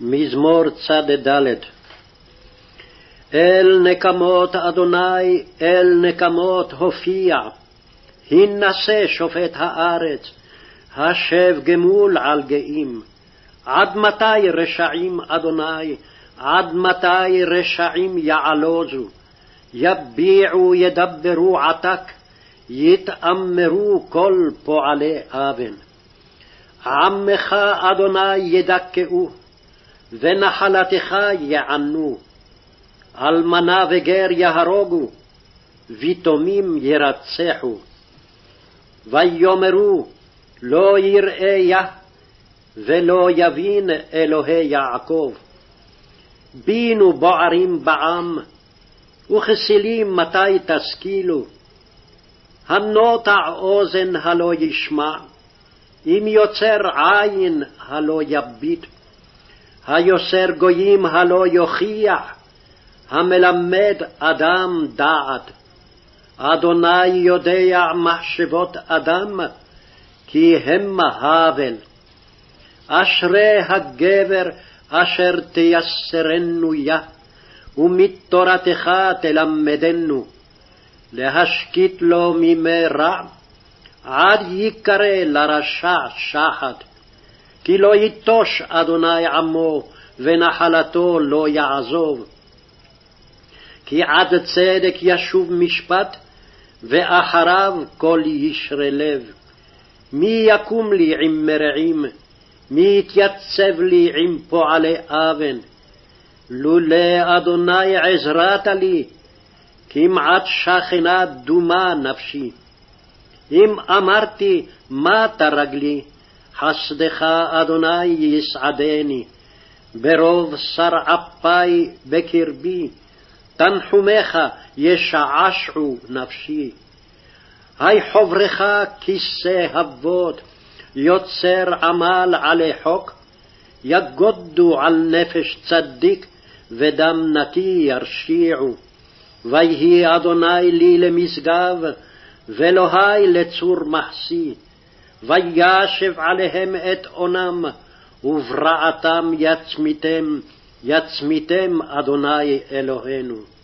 מזמור צ"ד אל נקמות אדוני, אל נקמות הופיע, הנשא שופט הארץ, השב גמול על גאים. עד מתי רשעים, אדוני, עד מתי רשעים יעלוזו? יביעו ידברו עתק, יתאמרו כל פועלי אבן. עמך, אדוני, ידכאו, ונחלתך יענו. אלמנה וגר יהרוגו, ויתומים ירצחו. ויאמרו, לא יראה יה, ולא יבין אלוהי יעקב. בינו בוערים בעם, וכסילים מתי תשכילו? הנוטע אוזן הלא ישמע, אם יוצר עין הלא יביט. היוסר גויים הלא יוכיח, המלמד אדם דעת. אדוני יודע מחשבות אדם, כי המה הבל. אשרי הגבר אשר תייסרנו יה, ומתורתך תלמדנו, להשקיט לו מימי רע, עד ייקרא לרשע שחת. כי לא יטוש אדוני עמו, ונחלתו לא יעזוב. כי עד צדק ישוב משפט, ואחריו כל ישרי לב. מי יקום לי עם מרעים? מי יתייצב לי עם פועלי אבן? לולא אדוני עזרת לי, כמעט שכנה דומה נפשי. אם אמרתי, מה תרגלי? חסדך, אדוני, יסעדני. ברוב שר אפי בקרבי, תנחומיך ישעשעו נפשי. היי חוברך כיסא אבות, יוצר עמל עלי חוק, יגודו על נפש צדיק, ודם נקי ירשיעו. ויהי אדוני לי למשגב, ואלוהי לצור מחסי. וישב עליהם את אונם, וברעתם יצמיתם, יצמיתם אדוני אלוהינו.